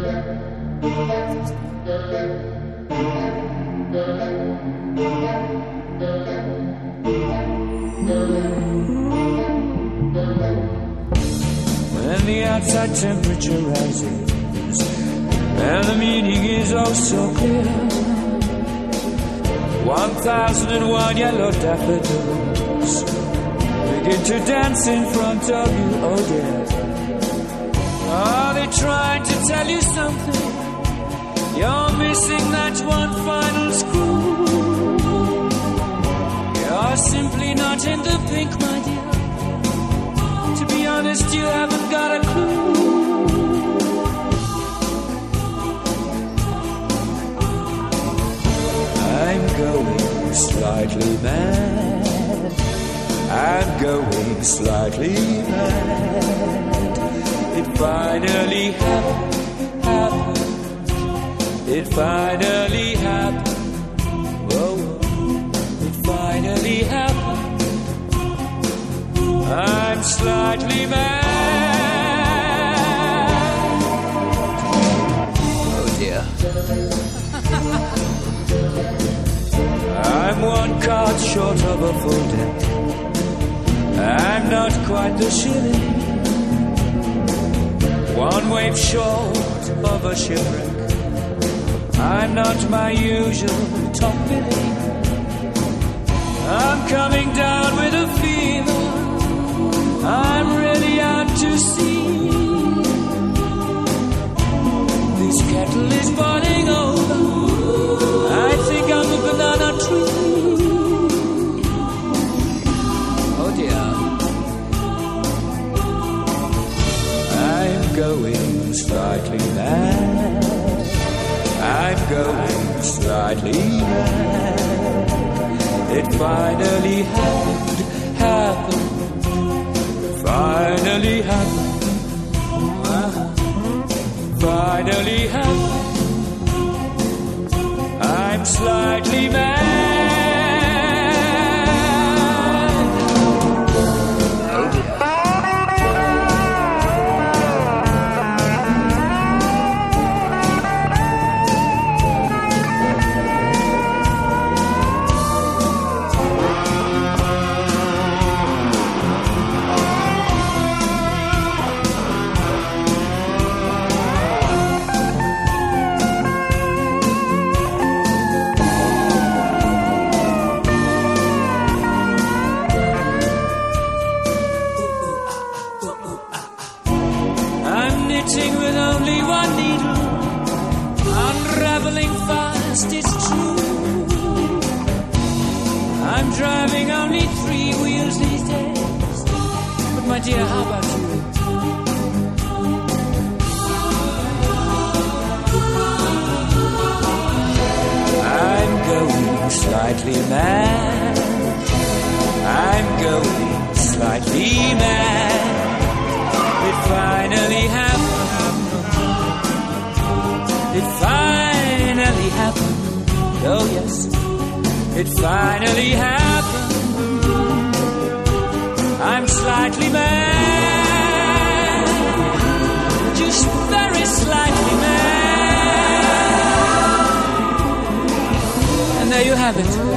When the outside temperature rises and the meaning is oh so clear. One thousand and one yellow daffodils begin to dance in front of you, oh dear. Are they trying to tell you missing that one final screw. You're simply not in the pink, my dear. To be honest, you haven't got a clue. I'm going slightly mad. I'm going slightly mad. It finally happened. It finally happened. Whoa. It finally happened. I'm slightly mad. Oh dear. I'm one card short of a full deck. I'm not quite the shilling. One wave short of a shipwreck. I'm not my usual top billing. I'm coming down with a fever. I'm really out to sea. This kettle is boiling over. I think I'm a banana tree. Oh dear. I'm going slightly mad. I'm going slightly mad. It finally happened, happened, finally happened, finally happened. I'm slightly mad. Knitting with only one needle, unraveling fast, it's true. I'm driving only three wheels these days. But my dear, how about you? I'm going slightly mad. I'm going slightly mad. It finally happened. It finally happened. Oh yes, it finally happened. I'm slightly mad, just very slightly mad. And there you have it.